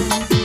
reason.